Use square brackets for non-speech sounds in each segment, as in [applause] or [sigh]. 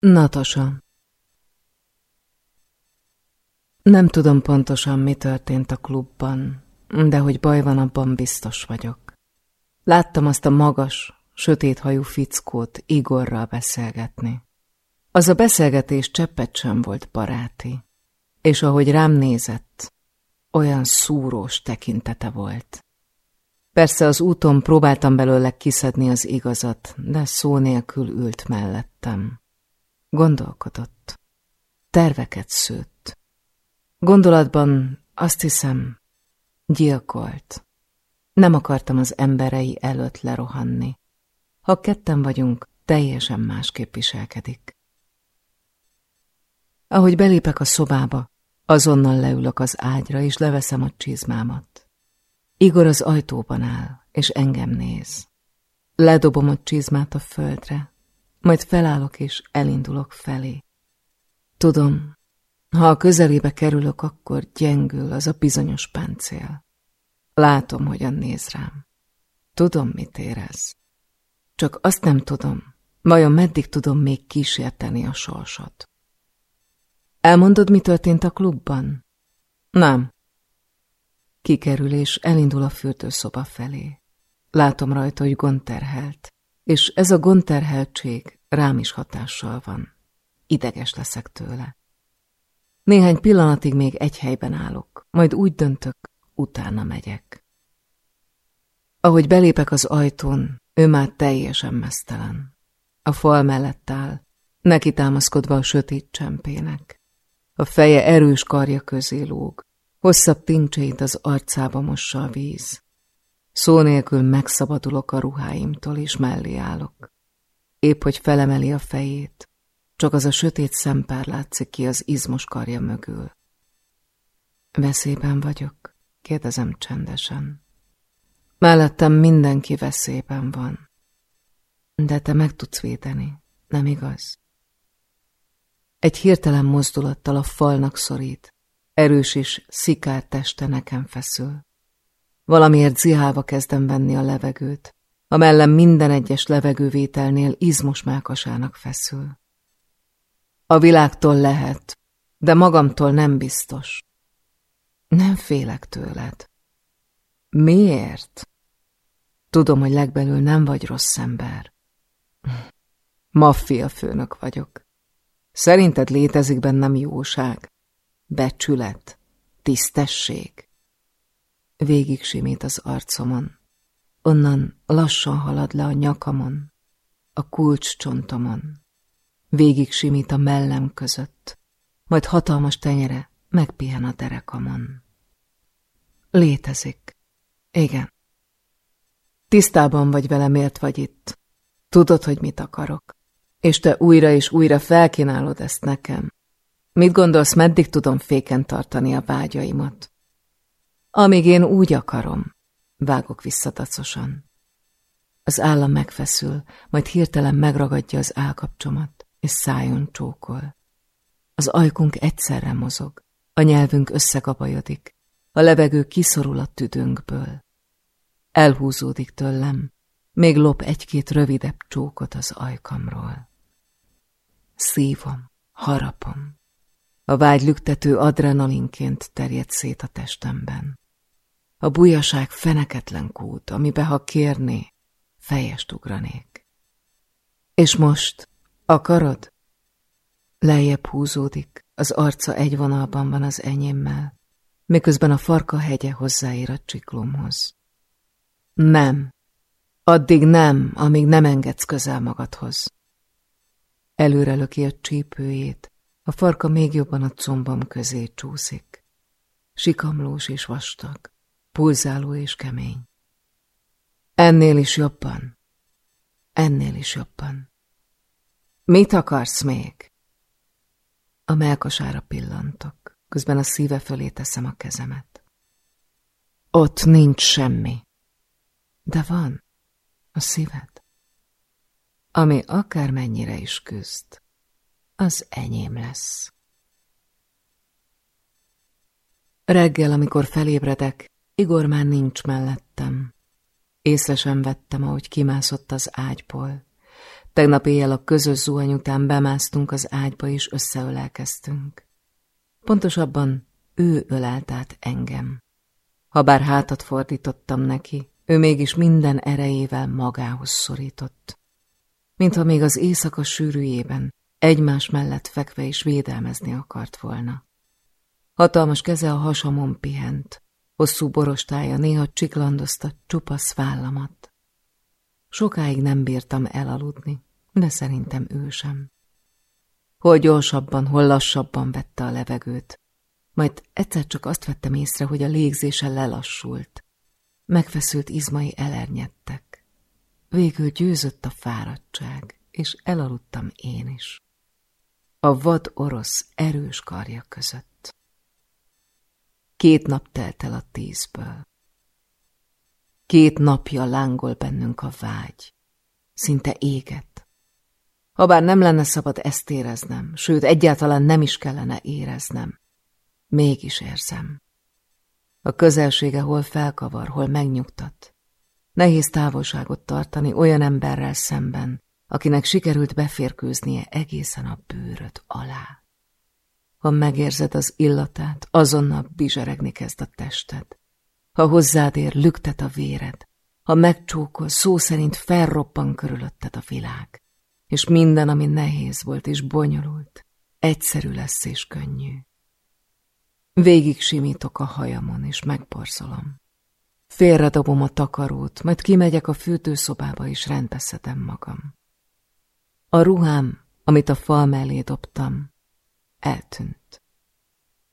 Natasa Nem tudom pontosan, mi történt a klubban, de hogy baj van, abban biztos vagyok. Láttam azt a magas, sötéthajú fickót Igorral beszélgetni. Az a beszélgetés cseppet sem volt baráti, és ahogy rám nézett, olyan szúrós tekintete volt. Persze az úton próbáltam belőle kiszedni az igazat, de szó nélkül ült mellettem. Gondolkodott. Terveket szőtt. Gondolatban azt hiszem, gyilkolt. Nem akartam az emberei előtt lerohanni. Ha ketten vagyunk, teljesen másképp viselkedik. Ahogy belépek a szobába, azonnal leülök az ágyra, és leveszem a csizmámat. Igor az ajtóban áll, és engem néz. Ledobom a csizmát a földre, majd felállok és elindulok felé. Tudom, ha a közelébe kerülök, akkor gyengül az a bizonyos páncél. Látom, hogyan néz rám. Tudom, mit érez. Csak azt nem tudom, vajon meddig tudom még kísérteni a sorsot. Elmondod, mi történt a klubban? Nem. Kikerül és elindul a fürdőszoba felé. Látom rajta, hogy gonterhelt, és ez a gonterheltség rám is hatással van. Ideges leszek tőle. Néhány pillanatig még egy helyben állok, majd úgy döntök, utána megyek. Ahogy belépek az ajtón, ő már teljesen mesztelen. A fal mellett áll, neki támaszkodva a sötét csempének. A feje erős karja közé lóg, hosszabb tincseit az arcába mossa a víz. Szó nélkül megszabadulok a ruháimtól, és mellé állok. Épp, hogy felemeli a fejét, csak az a sötét szempár látszik ki az izmos karja mögül. Veszélyben vagyok? Kérdezem csendesen. Mellettem mindenki veszélyben van. De te meg tudsz védeni, nem igaz? Egy hirtelen mozdulattal a falnak szorít, erős és szikár teste nekem feszül. Valamiért zihálva kezdem venni a levegőt, a mellem minden egyes levegővételnél izmos mákasának feszül. A világtól lehet, de magamtól nem biztos. Nem félek tőled. Miért? Tudom, hogy legbelül nem vagy rossz ember. Maffia főnök vagyok. Szerinted létezik bennem jóság, becsület, tisztesség? Végig simít az arcomon, onnan lassan halad le a nyakamon, a kulcscsontomon. Végig simít a mellem között, majd hatalmas tenyere megpihen a derekamon. Létezik. Igen. Tisztában vagy vele, miért vagy itt. Tudod, hogy mit akarok. És te újra és újra felkínálod ezt nekem. Mit gondolsz, meddig tudom féken tartani a vágyaimat? Amíg én úgy akarom, vágok vissza dacosan. Az állam megfeszül, majd hirtelen megragadja az állkapcsomat, és szájon csókol. Az ajkunk egyszerre mozog, a nyelvünk összekabajodik, a levegő kiszorul a tüdőnkből. Elhúzódik tőlem, még lop egy-két rövidebb csókot az ajkamról. Szívom, harapom. A vágy lüktető adrenalinként terjed szét a testemben. A bujaság feneketlen kút, amibe ha kérné, fejest ugranék. És most, akarod? Lejjebb húzódik, az arca egy vonalban van az enyémmel, miközben a farka hegye hozzáér a csiklomhoz. Nem, addig nem, amíg nem engedsz közel magadhoz. Előre löki a csípőjét, a farka még jobban a combam közé csúszik. Sikamlós és vastag, pulzáló és kemény. Ennél is jobban, ennél is jobban. Mit akarsz még? A melkasára pillantok, közben a szíve fölé teszem a kezemet. Ott nincs semmi. De van a szíved, ami akármennyire is küzd, az enyém lesz. Reggel, amikor felébredek, Igor már nincs mellettem. Észre sem vettem, ahogy kimászott az ágyból. Tegnap éjjel a közös zuhany után bemásztunk az ágyba, és összeölelkeztünk. Pontosabban ő ölelt át engem. Habár hátat fordítottam neki, ő mégis minden erejével magához szorított. Mintha még az éjszaka sűrűjében egymás mellett fekve is védelmezni akart volna. Hatalmas keze a hasamon pihent, hosszú borostája néha csiklandozta csupasz vállamat. Sokáig nem bírtam elaludni, de szerintem ő sem. Hol gyorsabban, hol lassabban vette a levegőt, majd egyszer csak azt vettem észre, hogy a légzése lelassult. Megfeszült izmai elernyedtek. Végül győzött a fáradtság, és elaludtam én is. A vad orosz erős karja között. Két nap telt el a tízből. Két napja lángol bennünk a vágy. Szinte éget. Habár nem lenne szabad ezt éreznem, sőt, egyáltalán nem is kellene éreznem. Mégis érzem. A közelsége hol felkavar, hol megnyugtat. Nehéz távolságot tartani olyan emberrel szemben, akinek sikerült beférkőznie egészen a bőröd alá. Ha megérzed az illatát, azonnal bizseregni kezd a tested. Ha hozzád ér, lüktet a véred. Ha megcsókol, szó szerint felroppan körülötted a világ. És minden, ami nehéz volt és bonyolult, egyszerű lesz és könnyű. Végig simítok a hajamon, és megborzolom. Félredobom a takarót, majd kimegyek a fürdőszobába, és rendbeszedem magam. A ruhám, amit a fal mellé dobtam, eltűnt.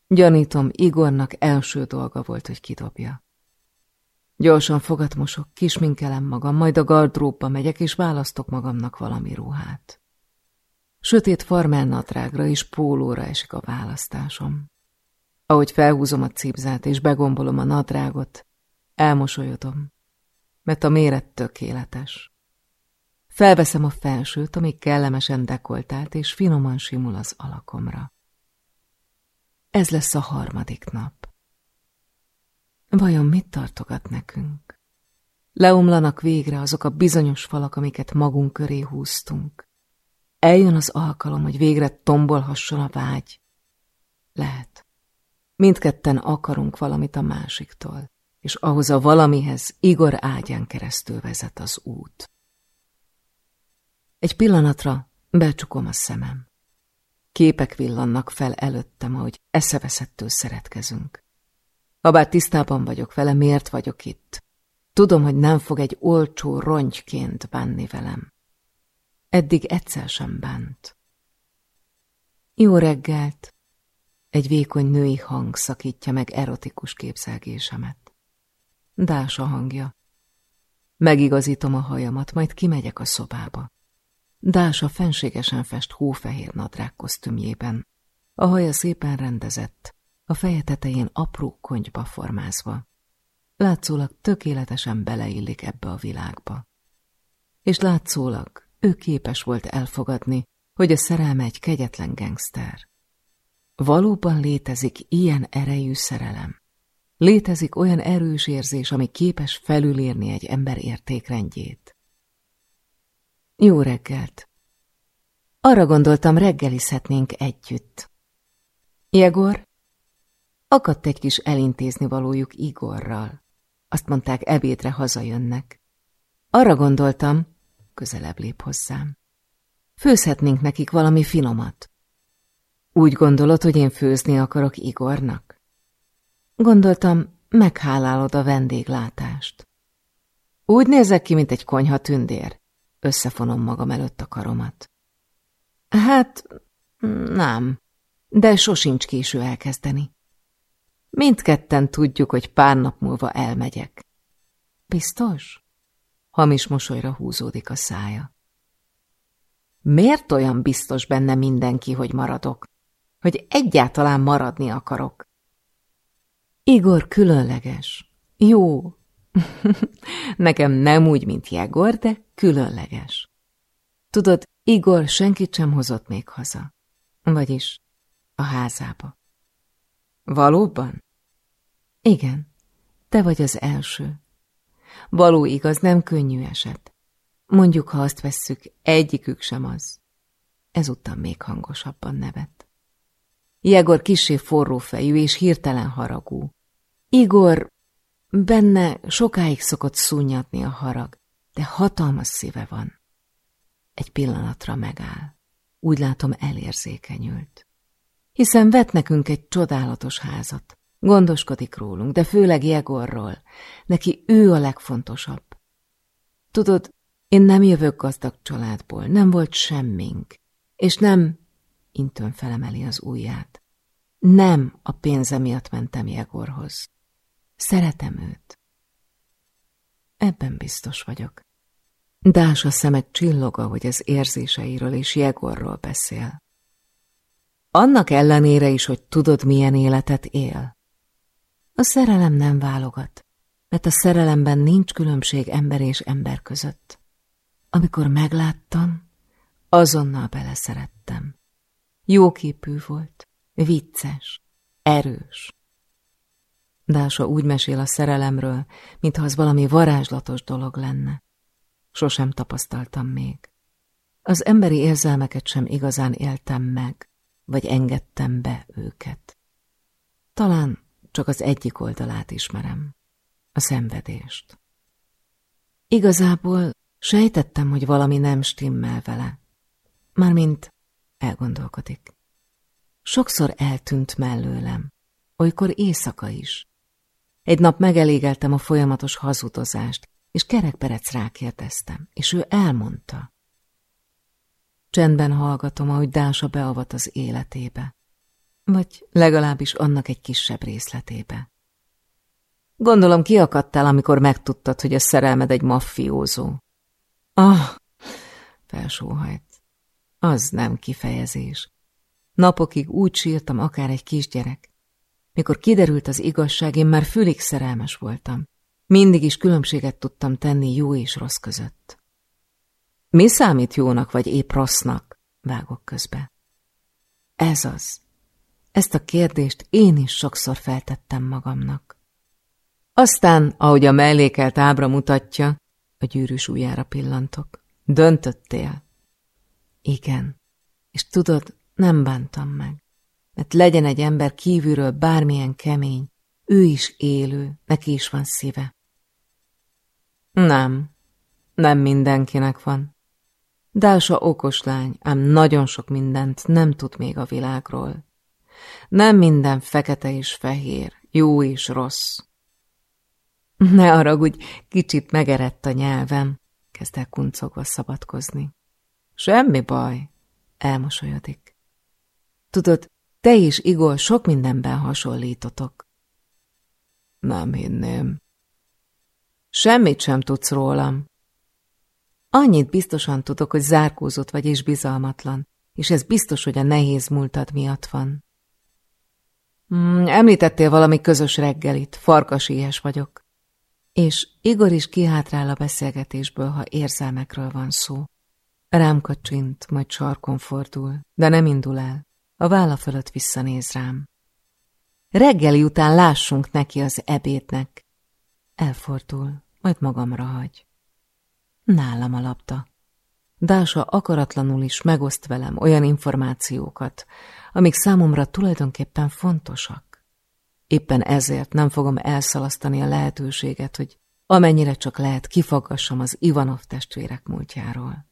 Gyanítom, Igornak első dolga volt, hogy kidobja. Gyorsan fogatmosok, kisminkelem magam, majd a gardróbba megyek, és választok magamnak valami ruhát. Sötét farmernadrágra és pólóra esik a választásom. Ahogy felhúzom a cipzát és begombolom a nadrágot, elmosolyodom, mert a méret tökéletes. Felveszem a felsőt, ami kellemesen dekoltált és finoman simul az alakomra. Ez lesz a harmadik nap. Vajon mit tartogat nekünk? Leomlanak végre azok a bizonyos falak, amiket magunk köré húztunk. Eljön az alkalom, hogy végre tombolhasson a vágy. Lehet. Mindketten akarunk valamit a másiktól, és ahhoz a valamihez Igor ágyán keresztül vezet az út. Egy pillanatra becsukom a szemem. Képek villannak fel előttem, ahogy eszeveszettől szeretkezünk. Habár tisztában vagyok vele, miért vagyok itt. Tudom, hogy nem fog egy olcsó rongyként bánni velem. Eddig egyszer sem bánt. Jó reggelt! Egy vékony női hang szakítja meg erotikus képzelgésemet. Dása hangja. Megigazítom a hajamat, majd kimegyek a szobába. Dása fenségesen fest hófehér nadrág kosztümjében. A haja szépen rendezett, a feje tetején apró konyba formázva. Látszólag tökéletesen beleillik ebbe a világba. És látszólag ő képes volt elfogadni, hogy a szerelme egy kegyetlen gangster. Valóban létezik ilyen erejű szerelem. Létezik olyan erős érzés, ami képes felülírni egy ember értékrendjét. Jó reggelt! Arra gondoltam, reggelizhetnénk együtt. Jegor? Akadt egy kis elintézni valójuk Igorral. Azt mondták, ebédre hazajönnek. Arra gondoltam, közelebb lép hozzám. Főzhetnénk nekik valami finomat. Úgy gondolod, hogy én főzni akarok Igornak? Gondoltam, meghálálod a vendéglátást. Úgy nézek ki, mint egy konyha tündér. Összefonom magam előtt a karomat. Hát, nem, de sosincs késő elkezdeni. Mindketten tudjuk, hogy pár nap múlva elmegyek. Biztos? Hamis mosolyra húzódik a szája. Miért olyan biztos benne mindenki, hogy maradok? Hogy egyáltalán maradni akarok? Igor különleges. Jó. [laughs] Nekem nem úgy, mint Jegor, de különleges. Tudod, Igor senkit sem hozott még haza. Vagyis a házába. Valóban? Igen, te vagy az első. Való igaz, nem könnyű eset. Mondjuk, ha azt vesszük, egyikük sem az. Ezután még hangosabban nevet. Jegor kisé forrófejű és hirtelen haragú. Igor benne sokáig szokott szúnyadni a harag, de hatalmas szíve van. Egy pillanatra megáll. Úgy látom, elérzékenyült. Hiszen vet nekünk egy csodálatos házat. Gondoskodik rólunk, de főleg Jegorról. Neki ő a legfontosabb. Tudod, én nem jövök gazdag családból, nem volt semmink. És nem, intőn felemeli az ujját. Nem a pénze miatt mentem Jegorhoz. Szeretem őt. Ebben biztos vagyok. Dása szemek csillog, hogy az érzéseiről és Jegorról beszél. Annak ellenére is, hogy tudod, milyen életet él. A szerelem nem válogat, mert a szerelemben nincs különbség ember és ember között. Amikor megláttam, azonnal beleszerettem. Jóképű volt, vicces, erős. Dása úgy mesél a szerelemről, mintha az valami varázslatos dolog lenne. Sosem tapasztaltam még. Az emberi érzelmeket sem igazán éltem meg, vagy engedtem be őket. Talán csak az egyik oldalát ismerem, a szenvedést. Igazából sejtettem, hogy valami nem stimmel vele, mármint elgondolkodik. Sokszor eltűnt mellőlem, olykor éjszaka is. Egy nap megelégeltem a folyamatos hazudozást, és kerekperec rákérdeztem, és ő elmondta. Csendben hallgatom, ahogy Dása beavat az életébe, vagy legalábbis annak egy kisebb részletébe. Gondolom kiakadtál, amikor megtudtad, hogy a szerelmed egy maffiózó. Ah, felsóhajt. Az nem kifejezés. Napokig úgy sírtam, akár egy kisgyerek. Mikor kiderült az igazság, én már fülig szerelmes voltam. Mindig is különbséget tudtam tenni jó és rossz között. Mi számít jónak vagy épp rossznak? Vágok közbe. Ez az. Ezt a kérdést én is sokszor feltettem magamnak. Aztán, ahogy a mellékelt ábra mutatja, a gyűrűs ujjára pillantok. Döntöttél? Igen. És tudod, nem bántam meg. Mert legyen egy ember kívülről bármilyen kemény, ő is élő, neki is van szíve. Nem, nem mindenkinek van. Dása okos lány, ám nagyon sok mindent nem tud még a világról. Nem minden fekete és fehér, jó és rossz. Ne haragudj, kicsit megerett a nyelvem, kezdte kuncogva szabadkozni. Semmi baj, elmosolyodik. Tudod, te és Igor sok mindenben hasonlítotok. Nem hinném. Semmit sem tudsz rólam. Annyit biztosan tudok, hogy zárkózott vagy és bizalmatlan, és ez biztos, hogy a nehéz múltad miatt van. Hmm, említettél valami közös reggelit, farkas ilyes vagyok. És Igor is kihátrál a beszélgetésből, ha érzelmekről van szó. Rám kacsint, majd sarkon fordul, de nem indul el. A válla fölött visszanéz rám. Reggeli után lássunk neki az ebédnek. Elfordul majd magamra hagy. Nálam a labda. Dása akaratlanul is megoszt velem olyan információkat, amik számomra tulajdonképpen fontosak. Éppen ezért nem fogom elszalasztani a lehetőséget, hogy amennyire csak lehet kifaggassam az Ivanov testvérek múltjáról.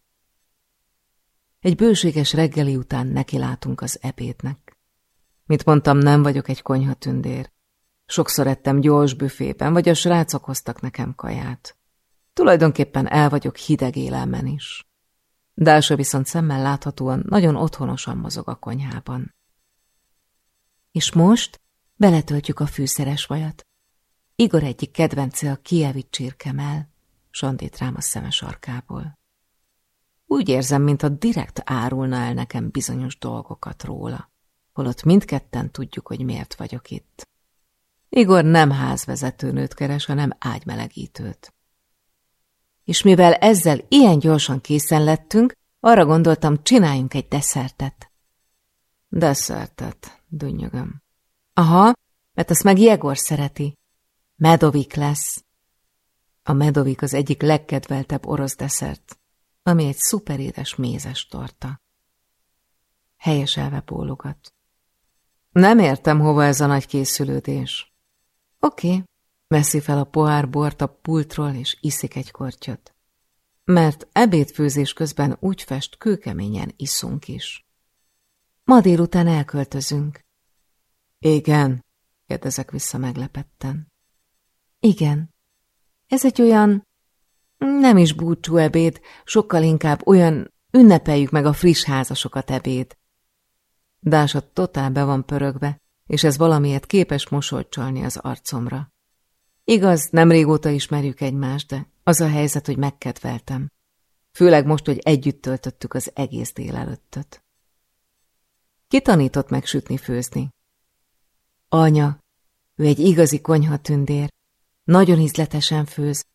Egy bőséges reggeli után nekilátunk az ebédnek. Mint mondtam, nem vagyok egy konyhatündér, Sokszor ettem gyors büfében, vagy a srácok hoztak nekem kaját. Tulajdonképpen el vagyok hideg élelmen is. Dása viszont szemmel láthatóan nagyon otthonosan mozog a konyhában. És most beletöltjük a fűszeres vajat. Igor egyik kedvence a kievi csirkemel, sandít rám a szeme sarkából. Úgy érzem, mint a direkt árulna el nekem bizonyos dolgokat róla, holott mindketten tudjuk, hogy miért vagyok itt. Igor nem házvezetőnőt keres, hanem ágymelegítőt. És mivel ezzel ilyen gyorsan készen lettünk, arra gondoltam, csináljunk egy desszertet. Desszertet, dünnyögöm. Aha, mert azt meg Jegor szereti. Medovik lesz. A medovik az egyik legkedveltebb orosz desszert, ami egy szuperédes mézes torta. Helyeselve bólogat. Nem értem, hova ez a nagy készülődés. Oké, okay. veszi fel a pohár bort a pultról, és iszik egy kortyot. Mert ebédfőzés közben úgy fest, kőkeményen iszunk is. Ma délután elköltözünk. Igen, kérdezek vissza meglepetten. Igen. Ez egy olyan nem is búcsú ebéd, sokkal inkább olyan ünnepeljük meg a friss házasokat ebéd. Dásat totál be van pörögve, és ez valamiért képes mosolyt az arcomra. Igaz, nem régóta ismerjük egymást, de az a helyzet, hogy megkedveltem. Főleg most, hogy együtt töltöttük az egész délelőttöt. Ki tanított meg sütni, főzni? Anya, ő egy igazi konyhatündér. Nagyon ízletesen főz,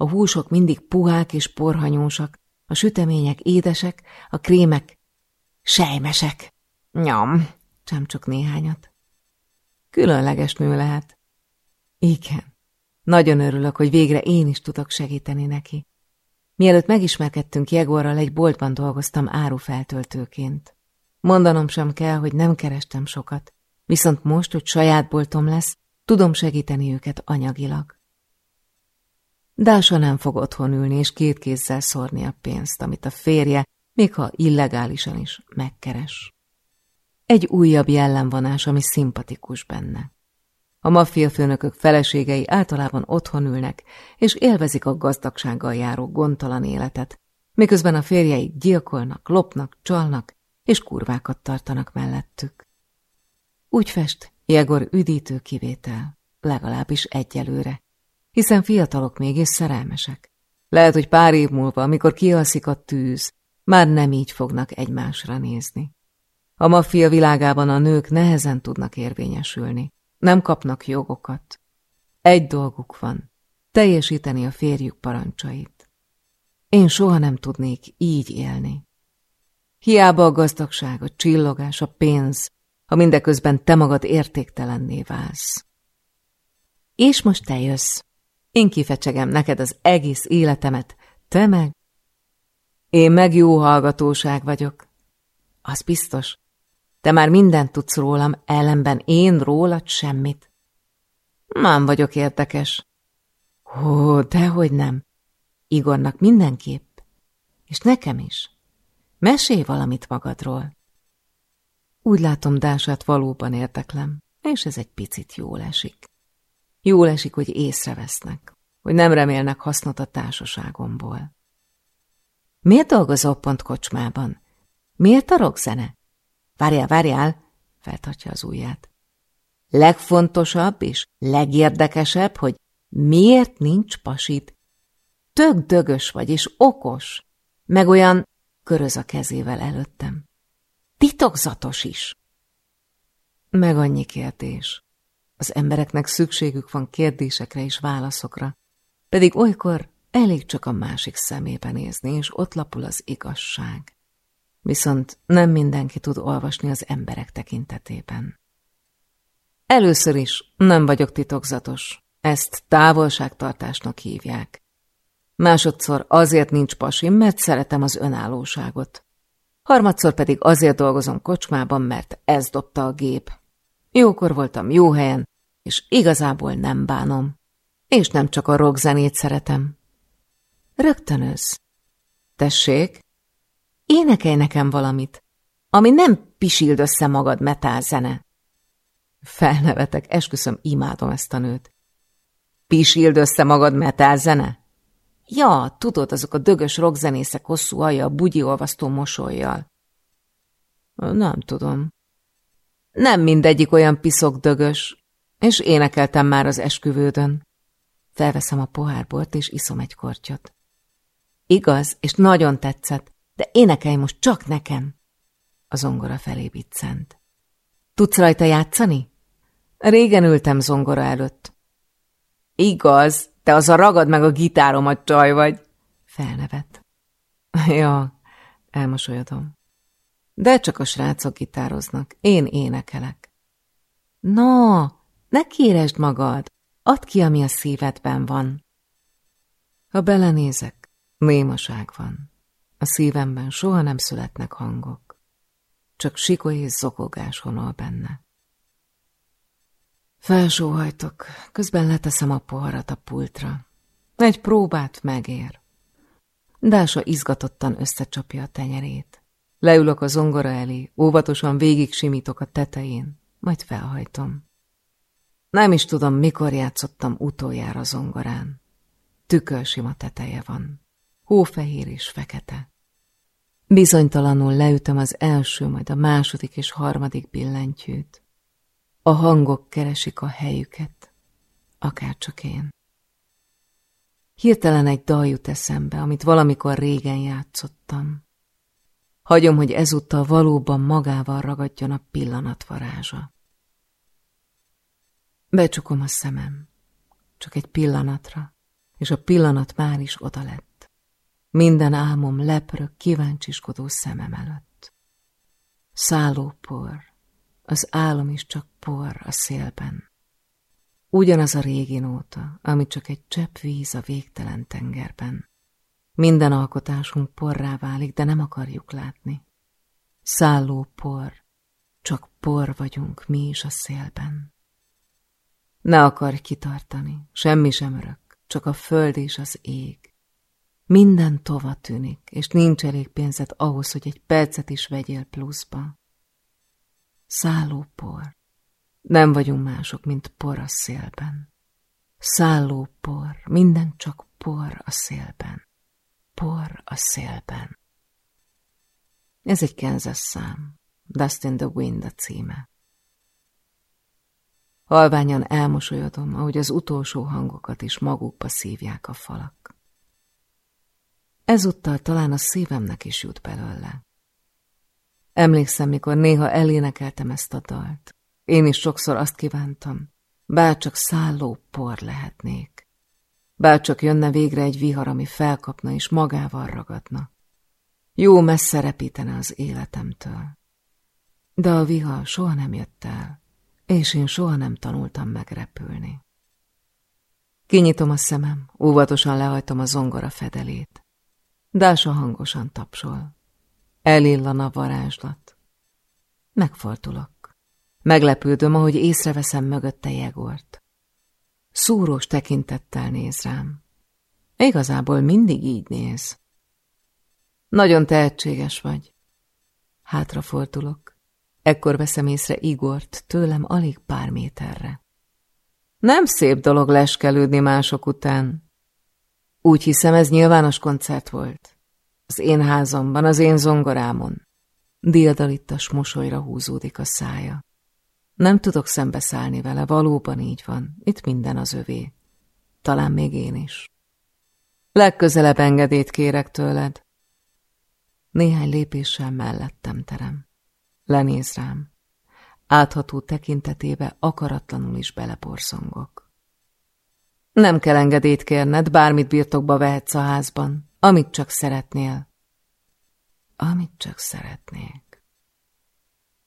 a húsok mindig puhák és porhanyósak, a sütemények édesek, a krémek sejmesek. Nyom, csak néhányat. Különleges nő lehet. Igen, nagyon örülök, hogy végre én is tudok segíteni neki. Mielőtt megismerkedtünk Jegorral, egy boltban dolgoztam árufeltöltőként. Mondanom sem kell, hogy nem kerestem sokat, viszont most, hogy saját boltom lesz, tudom segíteni őket anyagilag. Dása nem fog otthon ülni és két kézzel szórni a pénzt, amit a férje, még ha illegálisan is, megkeres. Egy újabb jellemvonás, ami szimpatikus benne. A maffiafőnökök feleségei általában otthon ülnek, és élvezik a gazdagsággal járó gondtalan életet, miközben a férjeik gyilkolnak, lopnak, csalnak, és kurvákat tartanak mellettük. Úgy fest, Jegor üdítő kivétel, legalábbis egyelőre, hiszen fiatalok még és szerelmesek. Lehet, hogy pár év múlva, amikor kialszik a tűz, már nem így fognak egymásra nézni. A maffia világában a nők nehezen tudnak érvényesülni, nem kapnak jogokat. Egy dolguk van, teljesíteni a férjük parancsait. Én soha nem tudnék így élni. Hiába a gazdagság, a csillogás, a pénz, ha mindeközben te magad értéktelenné válsz. És most te jössz, én kifecsegem neked az egész életemet, te meg? Én meg jó hallgatóság vagyok. Az biztos. Te már mindent tudsz rólam, ellenben én rólad semmit. Nem vagyok érdekes. Ó, dehogy nem. Igornak mindenképp. És nekem is. Mesélj valamit magadról. Úgy látom, Dását valóban érdeklem, és ez egy picit jól esik. Jól esik, hogy észrevesznek, hogy nem remélnek hasznot a társaságomból. Miért dolgozol pont kocsmában? Miért a rockzene? Várjál, várjál, feltartja az ujját. Legfontosabb és legérdekesebb, hogy miért nincs pasit. Tök dögös vagy, és okos, meg olyan köröz a kezével előttem. Titokzatos is. Meg annyi kérdés. Az embereknek szükségük van kérdésekre és válaszokra, pedig olykor elég csak a másik szemébe nézni, és ott lapul az igazság. Viszont nem mindenki tud olvasni az emberek tekintetében. Először is nem vagyok titokzatos, ezt távolságtartásnak hívják. Másodszor azért nincs pasim, mert szeretem az önállóságot. Harmadszor pedig azért dolgozom kocsmában, mert ez dobta a gép. Jókor voltam jó helyen, és igazából nem bánom. És nem csak a rockzenét szeretem. Rögtönöz. Tessék, énekelj nekem valamit, ami nem pisild össze magad metál zene. Felnevetek, esküszöm, imádom ezt a nőt. Pisild össze magad metál zene? Ja, tudod, azok a dögös rockzenészek hosszú alja, bugyi olvasztó mosolyjal. Nem tudom. Nem mindegyik olyan piszok dögös, és énekeltem már az esküvődön. Felveszem a pohárbort, és iszom egy kortyot. Igaz, és nagyon tetszett, de énekelj most csak nekem. A zongora felé biccent. Tudsz rajta játszani? Régen ültem zongora előtt. Igaz, te az a ragad meg a gitáromat csaj vagy. Felnevet. [laughs] Ja, elmosolyodom. De csak a srácok gitároznak, én énekelek. No, ne kéresd magad, add ki, ami a szívedben van. Ha belenézek, némaság van. A szívemben soha nem születnek hangok, csak sikoly és zokogás honol benne. Felsóhajtok, közben leteszem a poharat a pultra. Egy próbát megér. Dása izgatottan összecsapja a tenyerét. Leülök a zongora elé, óvatosan végig simítok a tetején, majd felhajtom. Nem is tudom, mikor játszottam utoljára zongorán. Tükörsima teteje van. Hófehér és fekete. Bizonytalanul leütöm az első, majd a második és harmadik billentyűt. A hangok keresik a helyüket, akárcsak én. Hirtelen egy dal jut eszembe, amit valamikor régen játszottam. Hagyom, hogy ezúttal valóban magával ragadjon a pillanat varázsa. Becsukom a szemem, csak egy pillanatra, és a pillanat már is oda lett. Minden álmom leprök kíváncsiskodó szemem előtt. Szálló por, az álom is csak por a szélben. Ugyanaz a régi nóta, ami csak egy csepp víz a végtelen tengerben. Minden alkotásunk porrá válik, de nem akarjuk látni. Szálló por, csak por vagyunk mi is a szélben. Ne akarj kitartani, semmi sem örök, csak a föld és az ég. Minden tova tűnik, és nincs elég pénzed ahhoz, hogy egy percet is vegyél pluszba. Szálló por, nem vagyunk mások, mint por a szélben. Szálló por, minden csak por a szélben. Por a szélben. Ez egy Kansas szám. Dust in the Wind a címe. Halványan elmosolyodom, ahogy az utolsó hangokat is magukba szívják a falak. Ezúttal talán a szívemnek is jut belőle. Emlékszem, mikor néha elénekeltem ezt a dalt. Én is sokszor azt kívántam, bárcsak szálló por lehetnék. Bárcsak jönne végre egy vihar, ami felkapna és magával ragadna. Jó messze repítene az életemtől. De a vihar soha nem jött el, és én soha nem tanultam megrepülni. Kinyitom a szemem, óvatosan lehajtom a zongora fedelét. Dása hangosan tapsol. Elillan a varázslat. Megfordulok. Meglepődöm, ahogy észreveszem mögötte Jegort. Szúrós tekintettel néz rám. Igazából mindig így néz. Nagyon tehetséges vagy. Hátrafordulok. Ekkor veszem észre Igort tőlem alig pár méterre. Nem szép dolog leskelődni mások után. Úgy hiszem, ez nyilvános koncert volt. Az én házamban, az én zongorámon. Diadalittas mosolyra húzódik a szája. Nem tudok szembeszállni vele, valóban így van. Itt minden az övé. Talán még én is. Legközelebb engedélyt kérek tőled. Néhány lépéssel mellettem terem. Lenéz rám. Átható tekintetébe akaratlanul is beleporszongok. Nem kell engedélyt kérned, bármit birtokba vehetsz a házban, amit csak szeretnél. Amit csak szeretnék.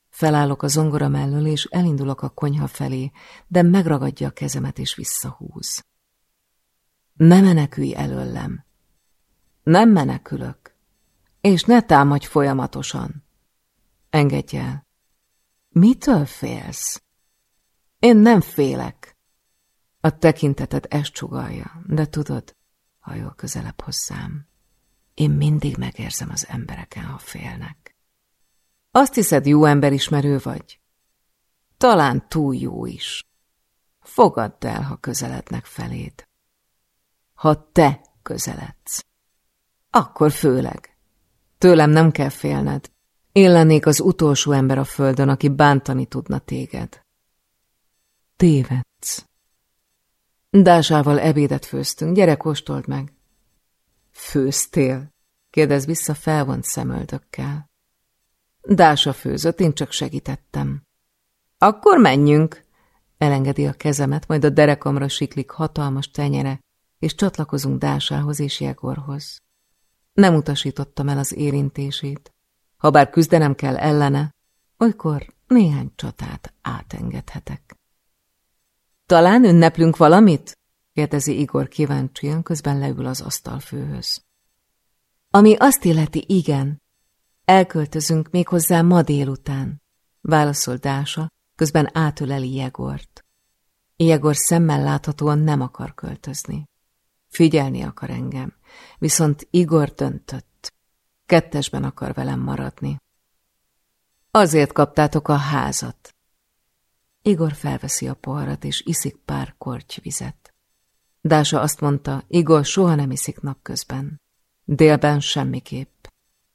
Felállok a zongora mellől, és elindulok a konyha felé, de megragadja a kezemet, és visszahúz. Ne menekülj előlem. Nem menekülök. És ne támadj folyamatosan. Engedj el. Mitől félsz? Én nem félek. A tekinteted ezt csugalja, de tudod, hajol közelebb hozzám. Én mindig megérzem az embereken, ha félnek. Azt hiszed, jó emberismerő vagy? Talán túl jó is. Fogadd el, ha közelednek feléd. Ha te közeledsz. Akkor főleg. Tőlem nem kell félned. Én lennék az utolsó ember a földön, aki bántani tudna téged. Tévedsz. Dásával ebédet főztünk, gyere, kóstold meg. Főztél? kérdez vissza felvont szemöldökkel. Dása főzött, én csak segítettem. Akkor menjünk! Elengedi a kezemet, majd a derekamra siklik hatalmas tenyere, és csatlakozunk Dásához és Jegorhoz. Nem utasítottam el az érintését. Habár küzdenem kell ellene, olykor néhány csatát átengedhetek. Talán ünneplünk valamit? kérdezi Igor kíváncsian, közben leül az asztalfőhöz. Ami azt illeti, igen. Elköltözünk még hozzá ma délután, válaszol Dása, közben átöleli Jegort. Jegor szemmel láthatóan nem akar költözni. Figyelni akar engem, viszont Igor döntött. Kettesben akar velem maradni. Azért kaptátok a házat. Igor felveszi a poharat, és iszik pár korty vizet. Dása azt mondta, Igor soha nem iszik napközben. Délben semmiképp,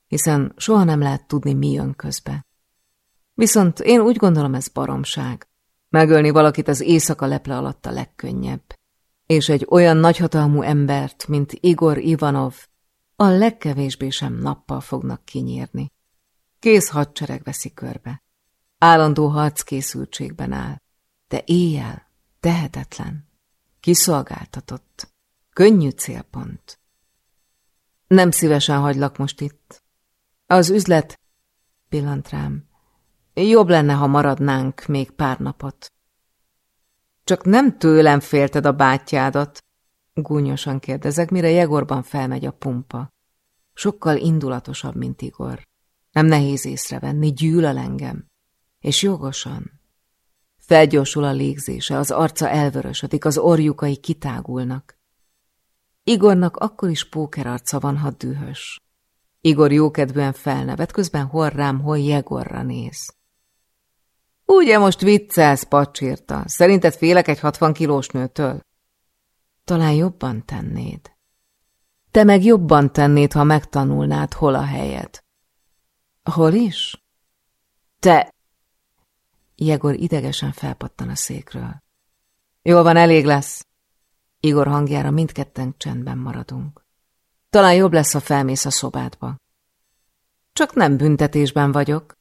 hiszen soha nem lehet tudni, mi jön közbe. Viszont én úgy gondolom, ez baromság. Megölni valakit az éjszaka leple alatt a legkönnyebb. És egy olyan nagyhatalmú embert, mint Igor Ivanov, a legkevésbé sem nappal fognak kinyírni. Kész hadsereg veszi körbe. Állandó harckészültségben áll, de éjjel tehetetlen, kiszolgáltatott, könnyű célpont. Nem szívesen hagylak most itt. Az üzlet, pillant rám, jobb lenne, ha maradnánk még pár napot. Csak nem tőlem félted a bátyádat, gúnyosan kérdezek, mire Jegorban felmegy a pumpa. Sokkal indulatosabb, mint Igor. Nem nehéz észrevenni, gyűlöl engem. És jogosan. Felgyorsul a légzése, az arca elvörösödik, az orjukai kitágulnak. Igornak akkor is pókerarca van, ha dühös. Igor jókedvűen felnevet, közben hol rám, hol Jegorra néz. Ugye most viccelsz, pacsírta. Szerinted félek egy hatvan kilós nőtől? Talán jobban tennéd. Te meg jobban tennéd, ha megtanulnád, hol a helyed. Hol is? Te... Jegor idegesen felpattan a székről. Jól van, elég lesz. Igor hangjára mindketten csendben maradunk. Talán jobb lesz, ha felmész a szobádba. Csak nem büntetésben vagyok.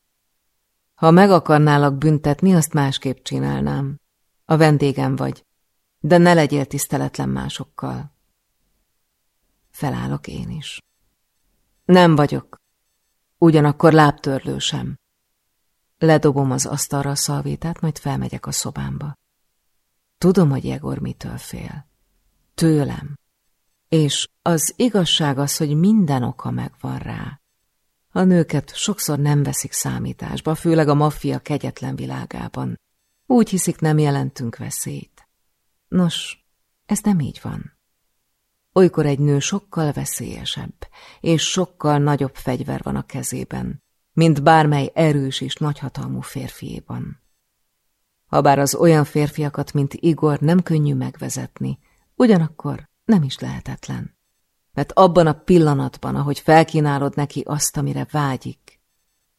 Ha meg akarnálak büntetni, azt másképp csinálnám. A vendégem vagy, de ne legyél tiszteletlen másokkal. Felállok én is. Nem vagyok. Ugyanakkor lábtörlő sem. Ledobom az asztalra a szalvétát, majd felmegyek a szobámba. Tudom, hogy Jegor mitől fél. Tőlem. És az igazság az, hogy minden oka megvan rá. A nőket sokszor nem veszik számításba, főleg a maffia kegyetlen világában. Úgy hiszik, nem jelentünk veszélyt. Nos, ez nem így van. Olykor egy nő sokkal veszélyesebb, és sokkal nagyobb fegyver van a kezében, mint bármely erős és nagyhatalmú férfiéban. Habár az olyan férfiakat, mint Igor nem könnyű megvezetni, ugyanakkor nem is lehetetlen mert abban a pillanatban, ahogy felkínálod neki azt, amire vágyik,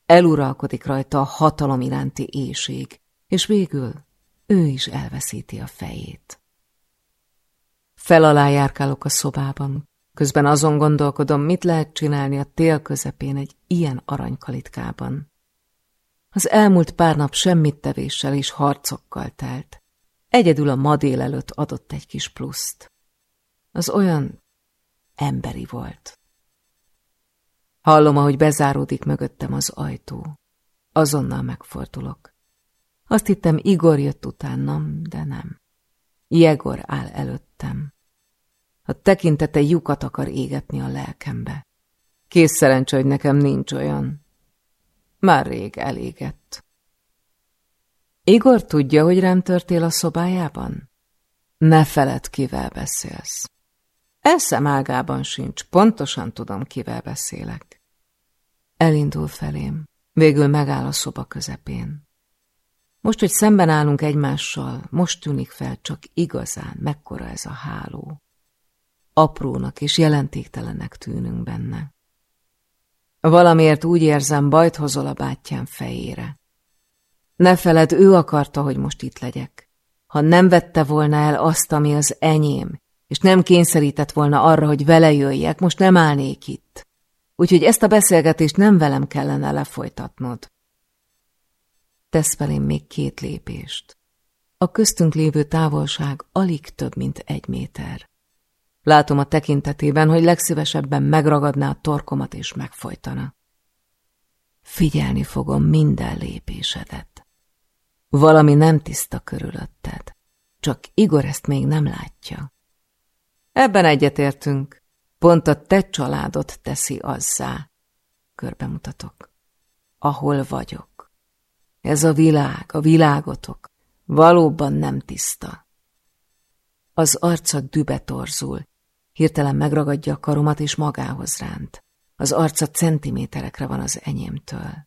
eluralkodik rajta a hatalom iránti éjség, és végül ő is elveszíti a fejét. Fel alá járkálok a szobában, közben azon gondolkodom, mit lehet csinálni a tél közepén egy ilyen aranykalitkában. Az elmúlt pár nap semmit tevéssel és harcokkal telt. Egyedül a ma délelőtt adott egy kis pluszt. Az olyan emberi volt. Hallom, ahogy bezáródik mögöttem az ajtó. Azonnal megfordulok. Azt hittem, Igor jött utánam, de nem. Jegor áll előttem. A tekintete lyukat akar égetni a lelkembe. Kész szerencsé, hogy nekem nincs olyan. Már rég elégett. Igor tudja, hogy rám törtél a szobájában? Ne feled, kivel beszélsz. Eszem ágában sincs, pontosan tudom, kivel beszélek. Elindul felém, végül megáll a szoba közepén. Most, hogy szemben állunk egymással, most tűnik fel csak igazán, mekkora ez a háló. Aprónak és jelentéktelennek tűnünk benne. Valamiért úgy érzem, bajt hozol a bátyám fejére. Ne feled, ő akarta, hogy most itt legyek. Ha nem vette volna el azt, ami az enyém, és nem kényszerített volna arra, hogy vele jöjjek, most nem állnék itt. Úgyhogy ezt a beszélgetést nem velem kellene lefolytatnod. Tesz felém még két lépést. A köztünk lévő távolság alig több, mint egy méter. Látom a tekintetében, hogy legszívesebben megragadná a torkomat és megfojtana. Figyelni fogom minden lépésedet. Valami nem tiszta körülötted, csak Igor ezt még nem látja. Ebben egyetértünk. Pont a te családot teszi azzá. Körbemutatok. Ahol vagyok. Ez a világ, a világotok. Valóban nem tiszta. Az arca dübe torzul. Hirtelen megragadja a karomat és magához ránt. Az arca centiméterekre van az enyémtől.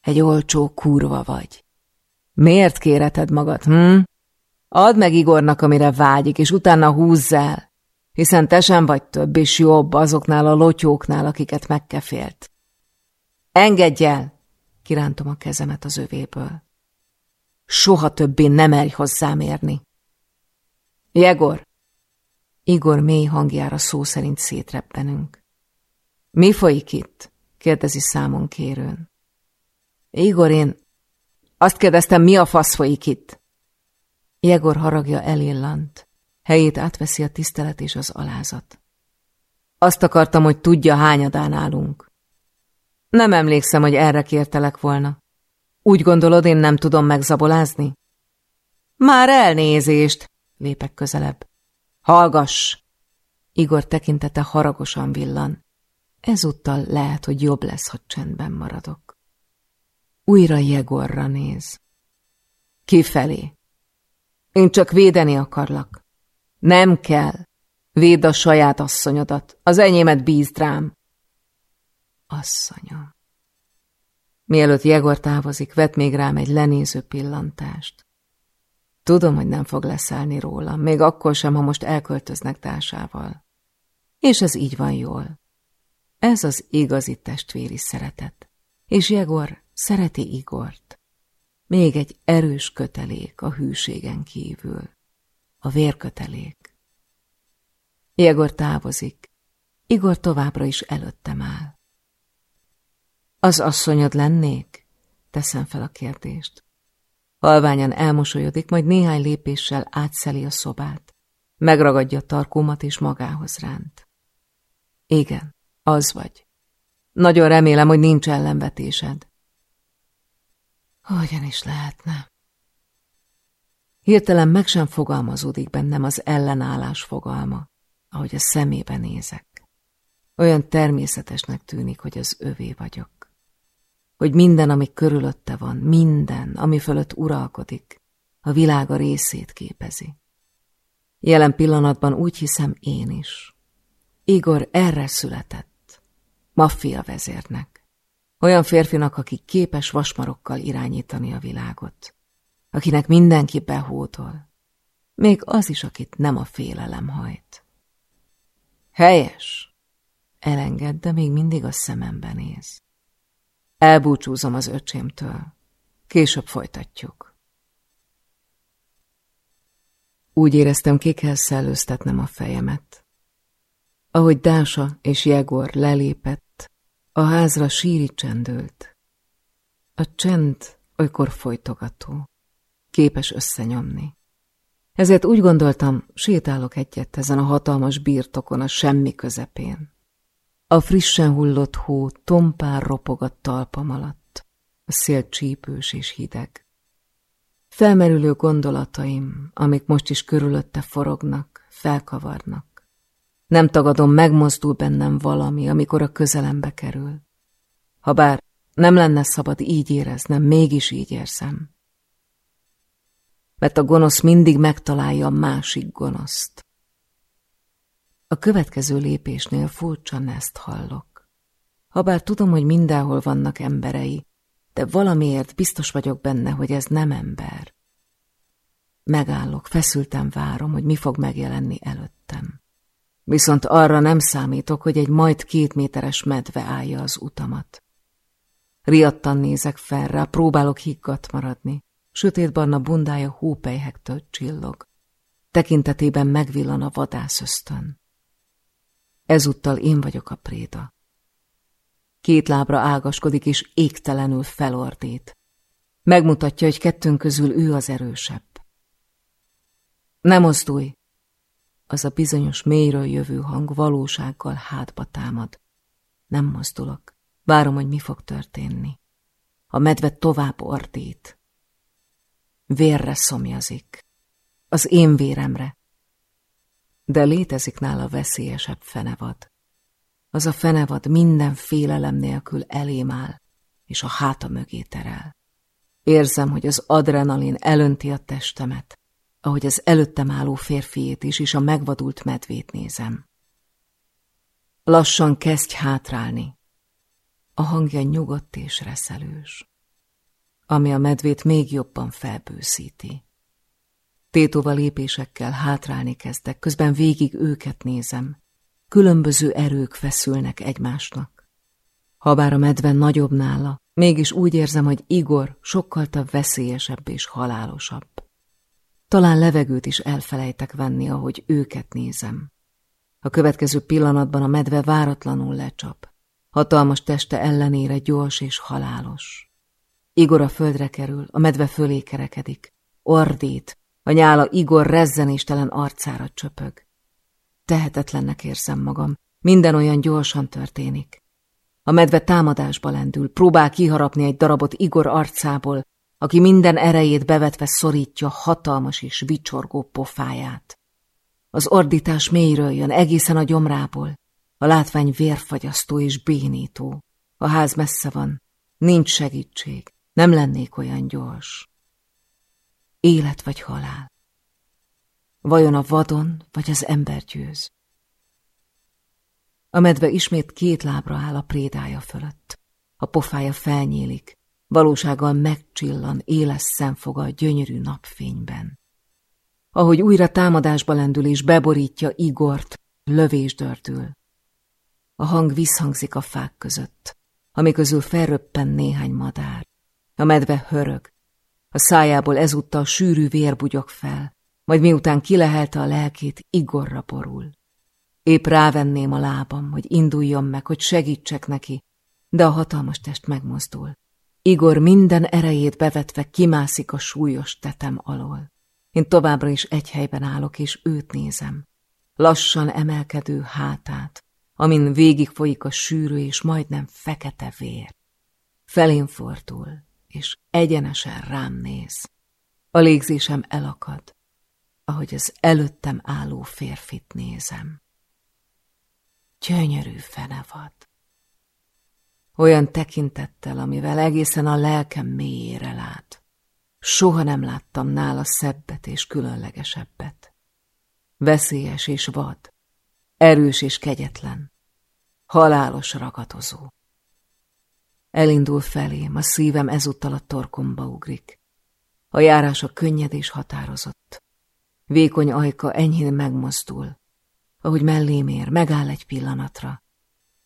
Egy olcsó kurva vagy. Miért kéreted magad, hm? Add meg Igornak, amire vágyik, és utána húzz el, hiszen te sem vagy több és jobb azoknál a lotyóknál, akiket megkefélt. Engedj el! Kirántom a kezemet az övéből. Soha többé nem merj hozzám érni. Jegor! Igor mély hangjára szó szerint szétreppenünk. Mi folyik itt? kérdezi számon kérőn. Igor, én azt kérdeztem, mi a fasz folyik itt? Jegor haragja elillant. Helyét átveszi a tisztelet és az alázat. Azt akartam, hogy tudja, hányadán állunk. Nem emlékszem, hogy erre kértelek volna. Úgy gondolod, én nem tudom megzabolázni? Már elnézést, lépek közelebb. Hallgass! Igor tekintete haragosan villan. Ezúttal lehet, hogy jobb lesz, ha csendben maradok. Újra Jegorra néz. Kifelé. Én csak védeni akarlak. Nem kell. Védd a saját asszonyodat. Az enyémet bízd rám. Asszonyom. Mielőtt Jegor távozik, vet még rám egy lenéző pillantást. Tudom, hogy nem fog leszállni róla, még akkor sem, ha most elköltöznek társával. És ez így van jól. Ez az igazi testvéri szeretet. És Jegor szereti Igort. Még egy erős kötelék a hűségen kívül. A vérkötelék. Jegor távozik. Igor továbbra is előttem áll. Az asszonyod lennék? Teszem fel a kérdést. Halványan elmosolyodik, majd néhány lépéssel átszeli a szobát. Megragadja a tarkómat és magához ránt. Igen, az vagy. Nagyon remélem, hogy nincs ellenvetésed. Hogyan is lehetne? Hirtelen meg sem fogalmazódik bennem az ellenállás fogalma, ahogy a szemébe nézek. Olyan természetesnek tűnik, hogy az övé vagyok. Hogy minden, ami körülötte van, minden, ami fölött uralkodik, a világa részét képezi. Jelen pillanatban úgy hiszem én is. Igor erre született, maffia vezérnek. Olyan férfinak, aki képes vasmarokkal irányítani a világot. Akinek mindenki behódol. Még az is, akit nem a félelem hajt. Helyes! Elenged, de még mindig a szemembe néz. Elbúcsúzom az öcsémtől. Később folytatjuk. Úgy éreztem, ki kell szellőztetnem a fejemet. Ahogy Dása és Jegor lelépett, a házra síri csendült. A csend olykor folytogató, képes összenyomni. Ezért úgy gondoltam, sétálok egyet ezen a hatalmas birtokon a semmi közepén. A frissen hullott hó tompár ropog a talpam alatt, a szél csípős és hideg. Felmerülő gondolataim, amik most is körülötte forognak, felkavarnak. Nem tagadom, megmozdul bennem valami, amikor a közelembe kerül. Habár nem lenne szabad így éreznem, mégis így érzem. Mert a gonosz mindig megtalálja a másik gonoszt. A következő lépésnél furcsa ezt hallok. Habár tudom, hogy mindenhol vannak emberei, de valamiért biztos vagyok benne, hogy ez nem ember. Megállok, feszülten várom, hogy mi fog megjelenni előttem. Viszont arra nem számítok, hogy egy majd két méteres medve állja az utamat. Riadtan nézek felre, próbálok higgadt maradni. Sötétbarna bundája hópelyhektől csillog. Tekintetében megvillan a vadász ösztön. Ezúttal én vagyok a préda. Két lábra ágaskodik, és égtelenül felordít. Megmutatja, hogy kettőnk közül ő az erősebb. Nem mozdulj, az a bizonyos mélyről jövő hang valósággal hátba támad. Nem mozdulok. Várom, hogy mi fog történni. A medve tovább ordít. Vérre szomjazik. Az én véremre. De létezik nála veszélyesebb fenevad. Az a fenevad minden félelem nélkül elém áll, és a háta mögé terel. Érzem, hogy az adrenalin elönti a testemet, ahogy az előttem álló férfiét is, és a megvadult medvét nézem. Lassan kezdj hátrálni. A hangja nyugodt és reszelős, ami a medvét még jobban felbőszíti. Tétova lépésekkel hátrálni kezdek, közben végig őket nézem. Különböző erők feszülnek egymásnak. Habár a medve nagyobb nála, mégis úgy érzem, hogy Igor sokkal több veszélyesebb és halálosabb. Talán levegőt is elfelejtek venni, ahogy őket nézem. A következő pillanatban a medve váratlanul lecsap. Hatalmas teste ellenére gyors és halálos. Igor a földre kerül, a medve fölé kerekedik. Ordít, a nyála Igor rezzenéstelen arcára csöpög. Tehetetlennek érzem magam, minden olyan gyorsan történik. A medve támadásba lendül, próbál kiharapni egy darabot Igor arcából, aki minden erejét bevetve szorítja hatalmas és vicsorgó pofáját. Az ordítás mélyről jön, egészen a gyomrából. A látvány vérfagyasztó és bénító. A ház messze van, nincs segítség, nem lennék olyan gyors. Élet vagy halál. Vajon a vadon, vagy az ember győz? A medve ismét két lábra áll a prédája fölött. A pofája felnyílik, valósággal megcsillan éles szemfoga a gyönyörű napfényben. Ahogy újra támadásba lendül és beborítja Igort, lövés dördül. A hang visszhangzik a fák között, ami közül felröppen néhány madár. A medve hörög, a szájából ezúttal sűrű vér fel, majd miután kilehelte a lelkét, Igorra borul. Épp rávenném a lábam, hogy induljon meg, hogy segítsek neki, de a hatalmas test megmozdul. Igor minden erejét bevetve kimászik a súlyos tetem alól. Én továbbra is egy helyben állok, és őt nézem. Lassan emelkedő hátát, amin végig folyik a sűrű és majdnem fekete vér. Felén fordul, és egyenesen rám néz. A légzésem elakad, ahogy az előttem álló férfit nézem. Gyönyörű fenevad. Olyan tekintettel, amivel egészen a lelkem mélyére lát. Soha nem láttam nála szebbet és különlegesebbet. Veszélyes és vad, erős és kegyetlen, halálos ragadozó. Elindul felém, a szívem ezúttal a torkomba ugrik. A járása könnyed és határozott. Vékony ajka enyhén megmozdul, ahogy mellém ér, megáll egy pillanatra.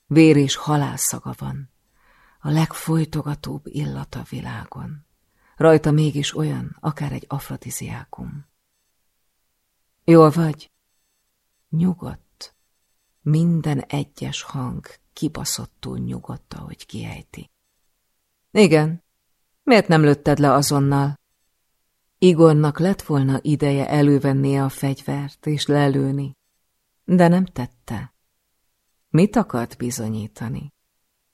Vér és halálszaga van, a legfolytogatóbb illata világon. Rajta mégis olyan, akár egy afrodiziákum. Jól vagy? Nyugodt. Minden egyes hang kibaszottul nyugodt, ahogy kiejti. Igen. Miért nem lőtted le azonnal? Igornak lett volna ideje elővennie a fegyvert és lelőni, de nem tette. Mit akart bizonyítani?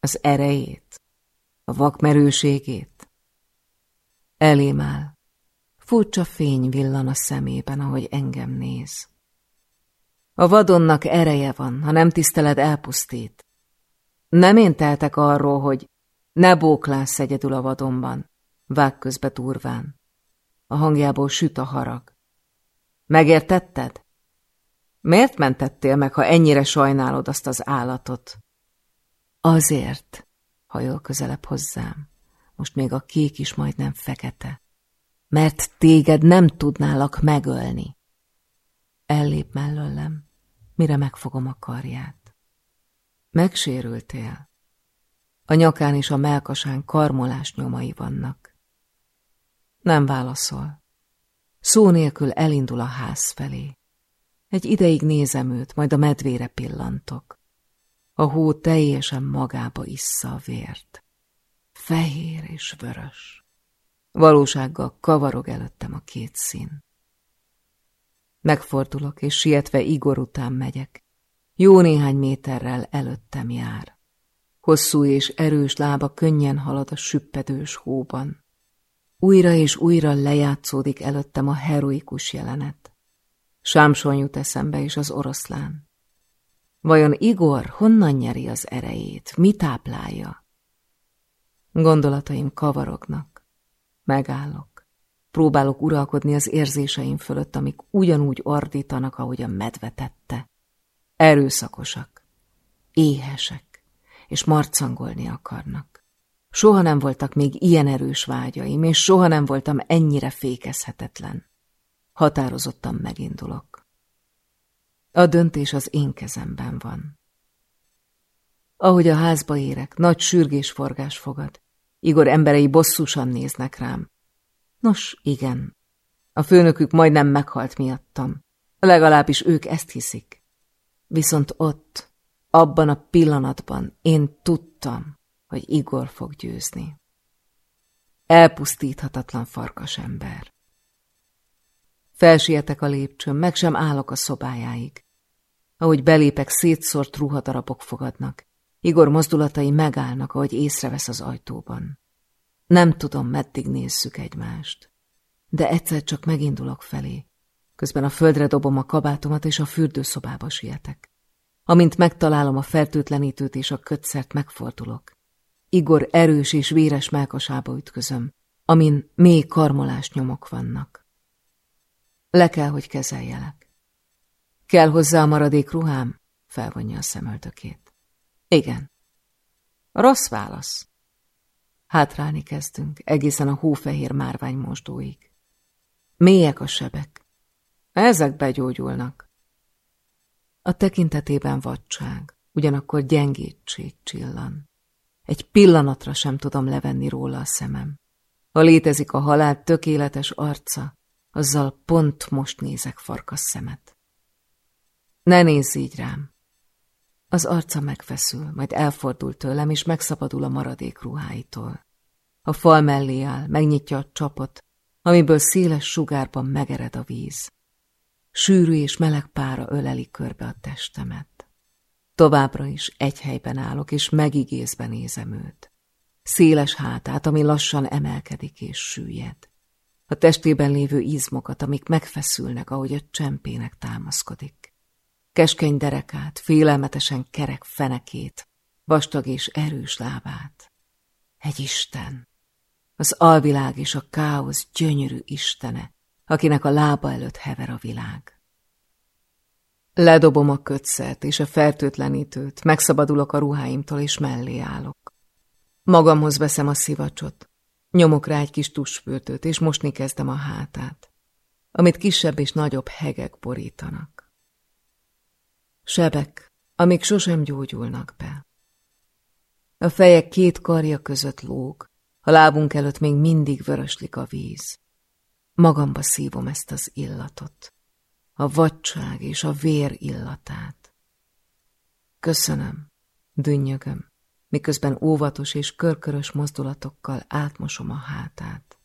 Az erejét? A vakmerőségét? Elém áll. Furcsa fény villan a szemében, ahogy engem néz. A vadonnak ereje van, ha nem tiszteled, elpusztít. Nem én teltek arról, hogy ne bóklász egyedül a vadonban, vág közbe turván. A hangjából süt a harag. Megértetted? Miért mentettél meg, ha ennyire sajnálod azt az állatot? Azért, hajol közelebb hozzám. Most még a kék is majdnem fekete. Mert téged nem tudnálak megölni. Ellép mellőlem, mire megfogom a karját. Megsérültél. A nyakán és a melkasán karmolás nyomai vannak. Nem válaszol. Szó nélkül elindul a ház felé. Egy ideig nézem őt, majd a medvére pillantok. A hó teljesen magába issza a vért. Fehér és vörös. Valósággal kavarog előttem a két szín. Megfordulok, és sietve Igor után megyek. Jó néhány méterrel előttem jár. Hosszú és erős lába könnyen halad a süppedős hóban. Újra és újra lejátszódik előttem a heroikus jelenet. Sámson jut eszembe is az oroszlán. Vajon Igor honnan nyeri az erejét? Mi táplálja? Gondolataim kavarognak. Megállok. Próbálok uralkodni az érzéseim fölött, amik ugyanúgy ordítanak, ahogy a medve tette. Erőszakosak, éhesek, és marcangolni akarnak. Soha nem voltak még ilyen erős vágyaim, és soha nem voltam ennyire fékezhetetlen. Határozottan megindulok. A döntés az én kezemben van. Ahogy a házba érek, nagy sürgésforgás fogad. Igor emberei bosszusan néznek rám. Nos, igen. A főnökük majdnem meghalt miattam. Legalábbis ők ezt hiszik. Viszont ott, abban a pillanatban én tudtam, hogy Igor fog győzni. Elpusztíthatatlan farkas ember. Felsietek a lépcsőn, meg sem állok a szobájáig. Ahogy belépek, szétszórt ruhadarabok fogadnak. Igor mozdulatai megállnak, ahogy észrevesz az ajtóban. Nem tudom, meddig nézzük egymást. De egyszer csak megindulok felé. Közben a földre dobom a kabátomat, és a fürdőszobába sietek. Amint megtalálom a fertőtlenítőt és a kötszert, megfordulok. Igor erős és véres melkasába ütközöm, amin mély karmolás nyomok vannak. Le kell, hogy kezeljelek. Kell hozzá a maradék ruhám? Felvonja a szemöltökét. Igen. Rossz válasz. Hátrálni kezdünk, egészen a hófehér márvány mosdóig. Mélyek a sebek. Ezek begyógyulnak. A tekintetében vadság, ugyanakkor gyengétség csillan. Egy pillanatra sem tudom levenni róla a szemem. Ha létezik a halál tökéletes arca, azzal pont most nézek farkas szemet. Ne nézz így rám! Az arca megfeszül, majd elfordul tőlem, és megszabadul a maradék ruháitól. A fal mellé áll, megnyitja a csapot, amiből széles sugárban megered a víz. Sűrű és meleg pára öleli körbe a testemet. Továbbra is egy helyben állok, és megigézben nézem őt. Széles hátát, ami lassan emelkedik és süllyed. A testében lévő izmokat, amik megfeszülnek, ahogy a csempének támaszkodik. Keskeny derekát, félelmetesen kerek fenekét, vastag és erős lábát. Egy Isten, az alvilág és a káosz gyönyörű Istene, akinek a lába előtt hever a világ. Ledobom a kötszert és a fertőtlenítőt, megszabadulok a ruháimtól és mellé állok. Magamhoz veszem a szivacsot, nyomok rá egy kis tusfürtőt, és mosni kezdem a hátát, amit kisebb és nagyobb hegek borítanak. Sebek, amik sosem gyógyulnak be. A fejek két karja között lóg, a lábunk előtt még mindig vöröslik a víz. Magamba szívom ezt az illatot, a vadság és a vér illatát. Köszönöm, dünnyögöm, miközben óvatos és körkörös mozdulatokkal átmosom a hátát.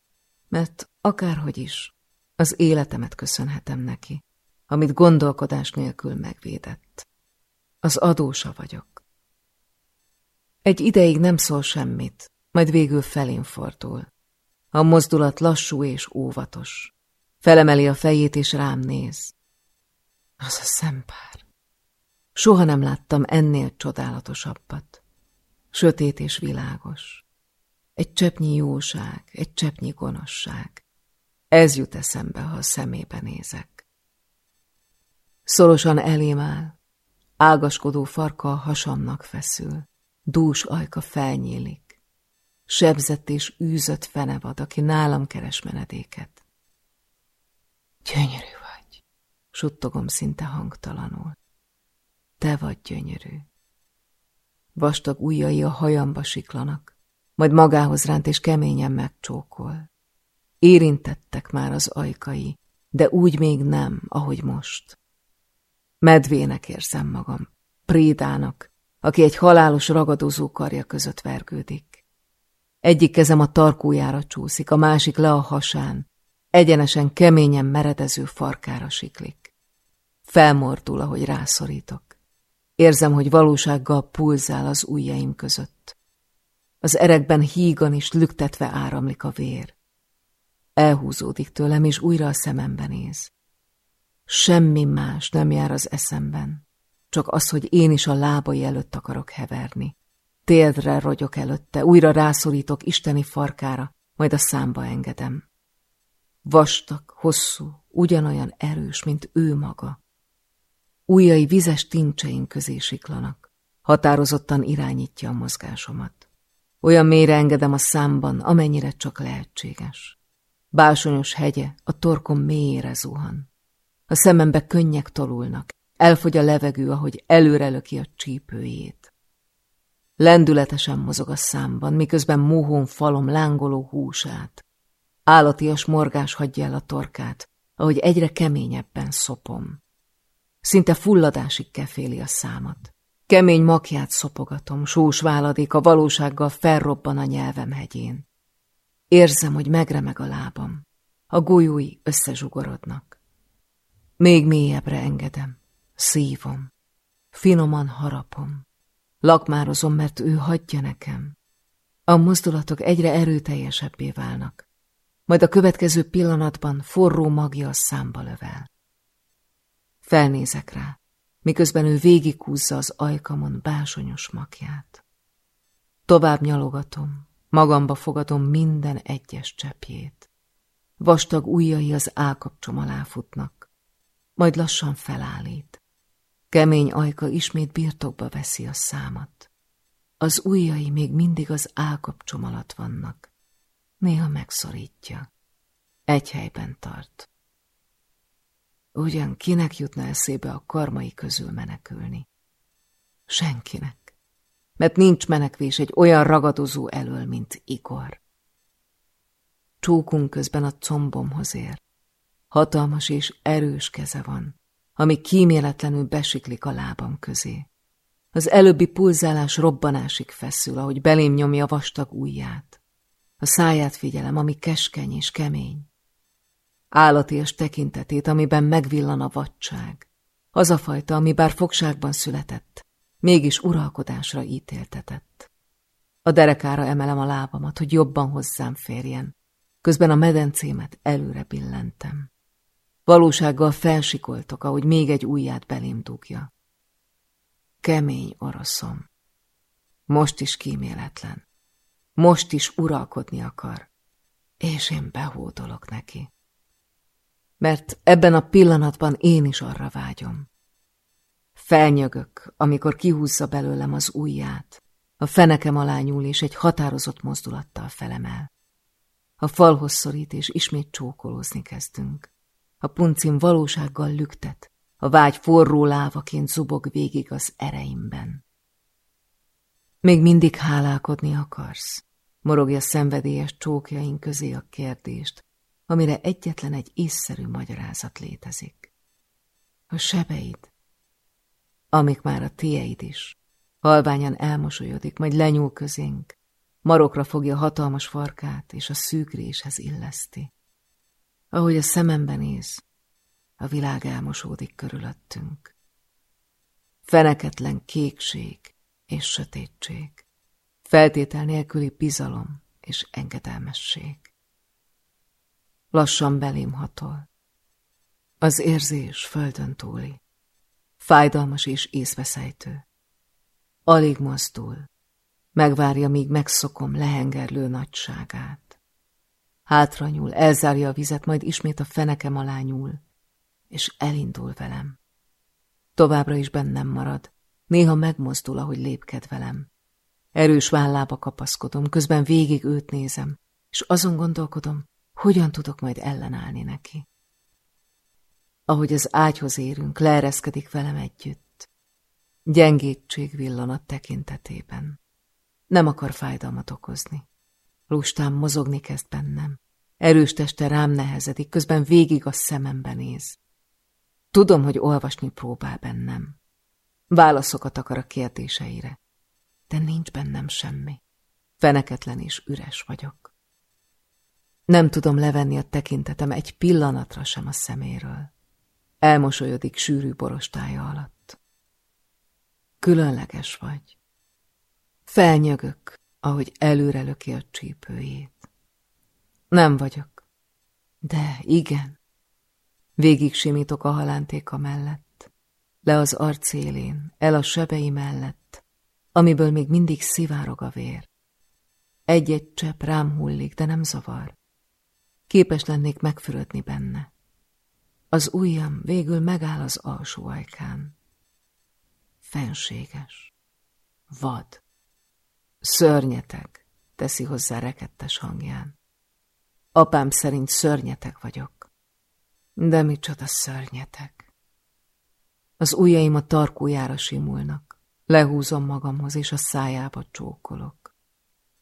Mert akárhogy is, az életemet köszönhetem neki, amit gondolkodás nélkül megvédett. Az adósa vagyok. Egy ideig nem szól semmit, majd végül felén fordul. A mozdulat lassú és óvatos. Felemeli a fejét, és rám néz. Az a szempár. Soha nem láttam ennél csodálatosabbat. Sötét és világos. Egy cseppnyi jóság, egy cseppnyi gonoszság. Ez jut eszembe, ha a szemébe nézek. Szorosan elém áll, ágaskodó farka a hasamnak feszül, dús ajka felnyílik sebzett és űzött fenevad, aki nálam keres menedéket. Gyönyörű vagy, suttogom szinte hangtalanul. Te vagy gyönyörű. Vastag ujjai a hajamba siklanak, majd magához ránt és keményen megcsókol. Érintettek már az ajkai, de úgy még nem, ahogy most. Medvének érzem magam, prédának, aki egy halálos ragadozó karja között vergődik. Egyik kezem a tarkójára csúszik, a másik le a hasán, egyenesen keményen meredező farkára siklik. Felmordul, ahogy rászorítok. Érzem, hogy valósággal pulzál az ujjaim között. Az erekben hígan és lüktetve áramlik a vér. Elhúzódik tőlem, és újra a szemembe néz. Semmi más nem jár az eszemben, csak az, hogy én is a lábai előtt akarok heverni. Térdre rogyok előtte, újra rászorítok isteni farkára, majd a számba engedem. Vastag, hosszú, ugyanolyan erős, mint ő maga. Újjai vizes tincseink közé siklanak. Határozottan irányítja a mozgásomat. Olyan mélyre engedem a számban, amennyire csak lehetséges. Básonyos hegye a torkom mélyére zuhan. A szemembe könnyek tolulnak, elfogy a levegő, ahogy előrelöki a csípőjét. Lendületesen mozog a számban, miközben mohón falom lángoló húsát. Állatias morgás hagyja el a torkát, ahogy egyre keményebben szopom. Szinte fulladásig keféli a számat. Kemény makját szopogatom, sós váladék a valósággal felrobban a nyelvem hegyén. Érzem, hogy megremeg a lábam. A golyói összezsugorodnak. Még mélyebbre engedem. Szívom. Finoman harapom. Lakmározom, mert ő hagyja nekem. A mozdulatok egyre erőteljesebbé válnak. Majd a következő pillanatban forró magja a számba lövel. Felnézek rá, miközben ő végighúzza az ajkamon básonyos makját. Tovább nyalogatom, magamba fogadom minden egyes cseppjét. Vastag ujjai az állkapcsom alá futnak, majd lassan felállít. Kemény ajka ismét birtokba veszi a számat. Az ujjai még mindig az állkapcsom alatt vannak. Néha megszorítja. Egy helyben tart. Ugyan kinek jutna eszébe a karmai közül menekülni? Senkinek. Mert nincs menekvés egy olyan ragadozó elől, mint Igor. Csókunk közben a combomhoz ér. Hatalmas és erős keze van, ami kíméletlenül besiklik a lábam közé. Az előbbi pulzálás robbanásig feszül, ahogy belém nyomja vastag ujját. A száját figyelem, ami keskeny és kemény állatias tekintetét, amiben megvillan a vadság. Az a fajta, ami bár fogságban született, mégis uralkodásra ítéltetett. A derekára emelem a lábamat, hogy jobban hozzám férjen, közben a medencémet előre billentem. Valósággal felsikoltok, ahogy még egy ujját belém dugja. Kemény oroszom. Most is kíméletlen. Most is uralkodni akar. És én behódolok neki mert ebben a pillanatban én is arra vágyom. Felnyögök, amikor kihúzza belőlem az ujját, a fenekem alá nyúl és egy határozott mozdulattal felemel. A falhoz szorít és ismét csókolózni kezdünk. A puncim valósággal lüktet, a vágy forró lávaként zubog végig az ereimben. Még mindig hálálkodni akarsz? Morogja szenvedélyes csókjaink közé a kérdést, amire egyetlen egy észszerű magyarázat létezik. A sebeid, amik már a tieid is, halványan elmosolyodik, majd lenyúl közénk, marokra fogja hatalmas farkát, és a szűkréshez illeszti. Ahogy a szemembe néz, a világ elmosódik körülöttünk. Feneketlen kékség és sötétség, feltétel nélküli bizalom és engedelmesség lassan belém hatol. Az érzés földön túli, fájdalmas és észveszejtő. Alig mozdul, megvárja, míg megszokom lehengerlő nagyságát. Hátra nyúl, elzárja a vizet, majd ismét a fenekem alá nyúl, és elindul velem. Továbbra is bennem marad, néha megmozdul, ahogy lépked velem. Erős vállába kapaszkodom, közben végig őt nézem, és azon gondolkodom, hogyan tudok majd ellenállni neki? Ahogy az ágyhoz érünk, leereszkedik velem együtt. Gyengétség villanat tekintetében. Nem akar fájdalmat okozni. Lustán mozogni kezd bennem. Erős teste rám nehezedik, közben végig a szemembe néz. Tudom, hogy olvasni próbál bennem. Válaszokat akar a kérdéseire. De nincs bennem semmi. Feneketlen és üres vagyok. Nem tudom levenni a tekintetem egy pillanatra sem a szeméről. Elmosolyodik sűrű borostája alatt. Különleges vagy. Felnyögök, ahogy előre löki a csípőjét. Nem vagyok. De igen. Végig simítok a halántéka mellett, le az arcélén, el a sebei mellett, amiből még mindig szivárog a vér. Egy-egy csepp rám hullik, de nem zavar. Képes lennék megfürödni benne. Az ujjam végül megáll az alsó ajkán. Fenséges. Vad. Szörnyeteg, teszi hozzá rekettes hangján. Apám szerint szörnyetek vagyok. De micsoda szörnyetek. Az ujjaim a tarkójára simulnak. Lehúzom magamhoz, és a szájába csókolok.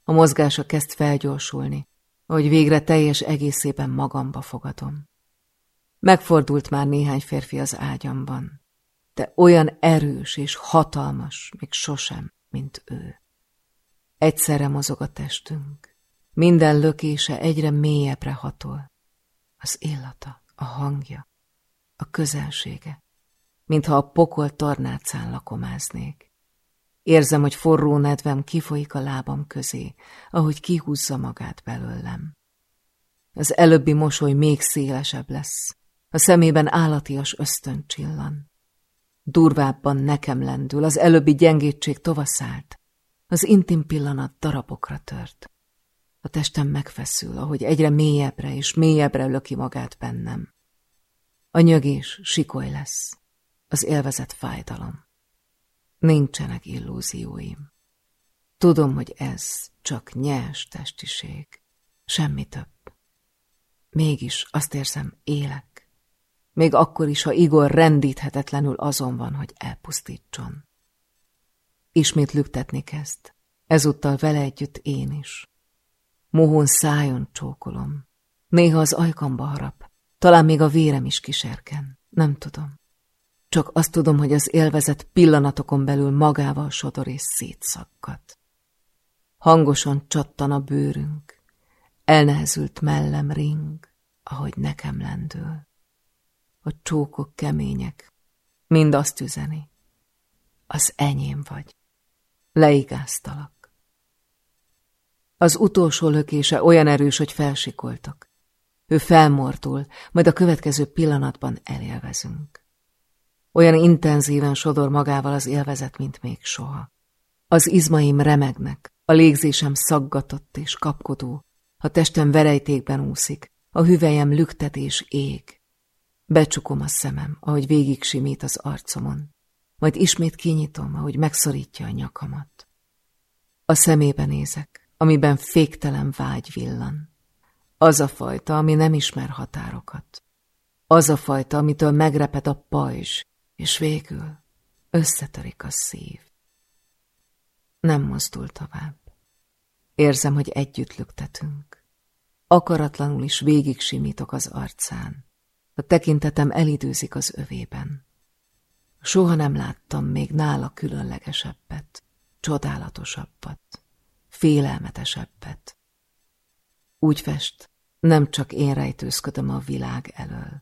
A mozgása kezd felgyorsulni, hogy végre teljes egészében magamba fogadom. Megfordult már néhány férfi az ágyamban, de olyan erős és hatalmas még sosem, mint ő. Egyszerre mozog a testünk, minden lökése egyre mélyebbre hatol. Az illata, a hangja, a közelsége, mintha a pokol tornácán lakomáznék. Érzem, hogy forró nedvem kifolyik a lábam közé, ahogy kihúzza magát belőlem. Az előbbi mosoly még szélesebb lesz, a szemében állatias ösztön csillan. Durvábban nekem lendül, az előbbi gyengétség tovaszált, az intim pillanat darabokra tört. A testem megfeszül, ahogy egyre mélyebbre és mélyebbre löki magát bennem. A nyögés sikoly lesz, az élvezet fájdalom. Nincsenek illúzióim. Tudom, hogy ez csak nyers testiség, semmi több. Mégis azt érzem, élek. Még akkor is, ha Igor rendíthetetlenül azon van, hogy elpusztítson. Ismét lüktetni kezd, ezúttal vele együtt én is. Mohón szájon csókolom. Néha az ajkamba harap, talán még a vérem is kiserken, nem tudom. Csak azt tudom, hogy az élvezet pillanatokon belül magával sodor és szétszakkat. Hangosan csattan a bőrünk, elnehezült mellem ring, ahogy nekem lendül. A csókok kemények, mind azt üzeni. Az enyém vagy. Leigáztalak. Az utolsó lökése olyan erős, hogy felsikoltak. Ő felmordul, majd a következő pillanatban elélvezünk. Olyan intenzíven sodor magával az élvezet, mint még soha. Az izmaim remegnek, a légzésem szaggatott és kapkodó, a testem verejtékben úszik, a hüvelyem lüktet és ég. Becsukom a szemem, ahogy végig simít az arcomon, majd ismét kinyitom, ahogy megszorítja a nyakamat. A szemébe nézek, amiben féktelen vágy villan. Az a fajta, ami nem ismer határokat. Az a fajta, amitől megreped a pajzs, és végül összetörik a szív. Nem mozdul tovább. Érzem, hogy együtt lüktetünk. Akaratlanul is végig simítok az arcán. A tekintetem elidőzik az övében. Soha nem láttam még nála különlegesebbet, csodálatosabbat, félelmetesebbet. Úgy fest, nem csak én rejtőzködöm a világ elől.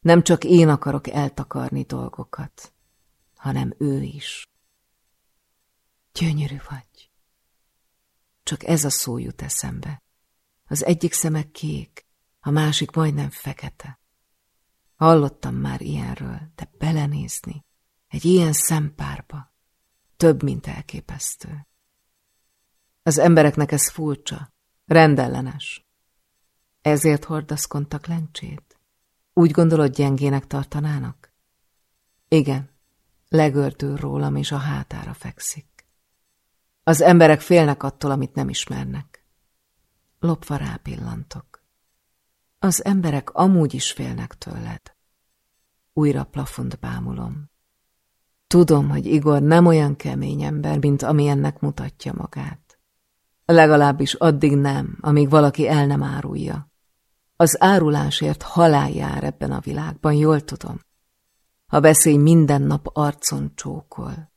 Nem csak én akarok eltakarni dolgokat, hanem ő is. Gyönyörű vagy. Csak ez a szó jut eszembe. Az egyik szeme kék, a másik majdnem fekete. Hallottam már ilyenről, de belenézni egy ilyen szempárba több, mint elképesztő. Az embereknek ez furcsa, rendellenes. Ezért hordaszkodtak lencsét? Úgy gondolod, gyengének tartanának? Igen, legördül rólam, és a hátára fekszik. Az emberek félnek attól, amit nem ismernek. Lopva rápillantok. Az emberek amúgy is félnek tőled. Újra plafont bámulom. Tudom, hogy Igor nem olyan kemény ember, mint amilyennek mutatja magát. Legalábbis addig nem, amíg valaki el nem árulja. Az árulásért halál jár ebben a világban, jól tudom. A veszély minden nap arcon csókol.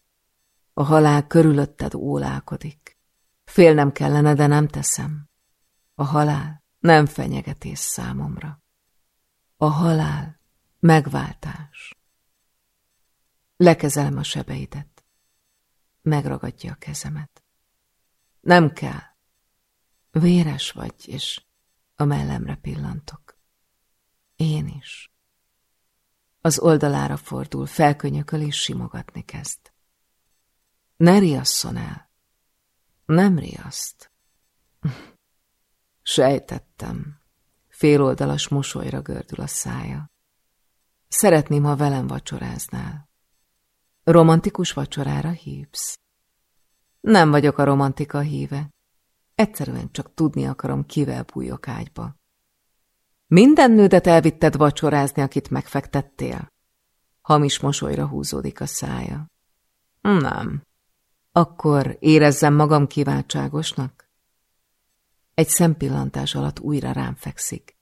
A halál körülötted ólálkodik. Félnem kellene, de nem teszem. A halál nem fenyegetés számomra. A halál megváltás. Lekezelem a sebeidet. Megragadja a kezemet. Nem kell. Véres vagy, és a mellemre pillantok. Én is. Az oldalára fordul, felkönyököl és simogatni kezd. Ne riasszon el. Nem riaszt. [laughs] Sejtettem. Féloldalas mosolyra gördül a szája. Szeretném, ha velem vacsoráznál. Romantikus vacsorára hívsz? Nem vagyok a romantika híve. Egyszerűen csak tudni akarom, kivel bújok ágyba. Minden nődet elvitted vacsorázni, akit megfektettél? Hamis mosolyra húzódik a szája. Nem. Akkor érezzem magam kiváltságosnak? Egy szempillantás alatt újra rám fekszik.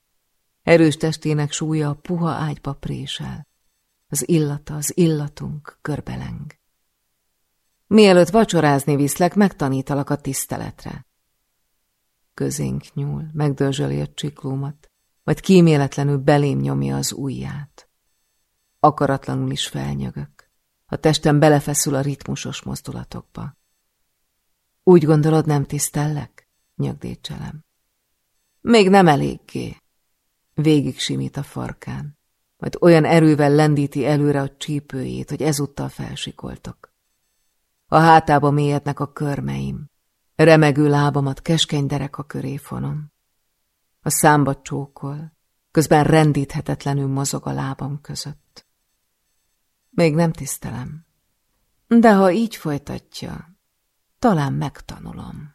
Erős testének súlya a puha ágyba présel. Az illata, az illatunk körbeleng. Mielőtt vacsorázni viszlek, megtanítalak a tiszteletre. Közénk nyúl, megdörzsöli a csiklómat, majd kíméletlenül belém nyomja az ujját. Akaratlanul is felnyögök. A testem belefeszül a ritmusos mozdulatokba. Úgy gondolod, nem tisztellek? Nyögdécselem. Még nem eléggé. Végig simít a farkán, majd olyan erővel lendíti előre a csípőjét, hogy ezúttal felsikoltok. A hátába mélyednek a körmeim, remegő lábamat keskeny derek a köré fonom. A számba csókol, közben rendíthetetlenül mozog a lábam között. Még nem tisztelem, de ha így folytatja, talán megtanulom.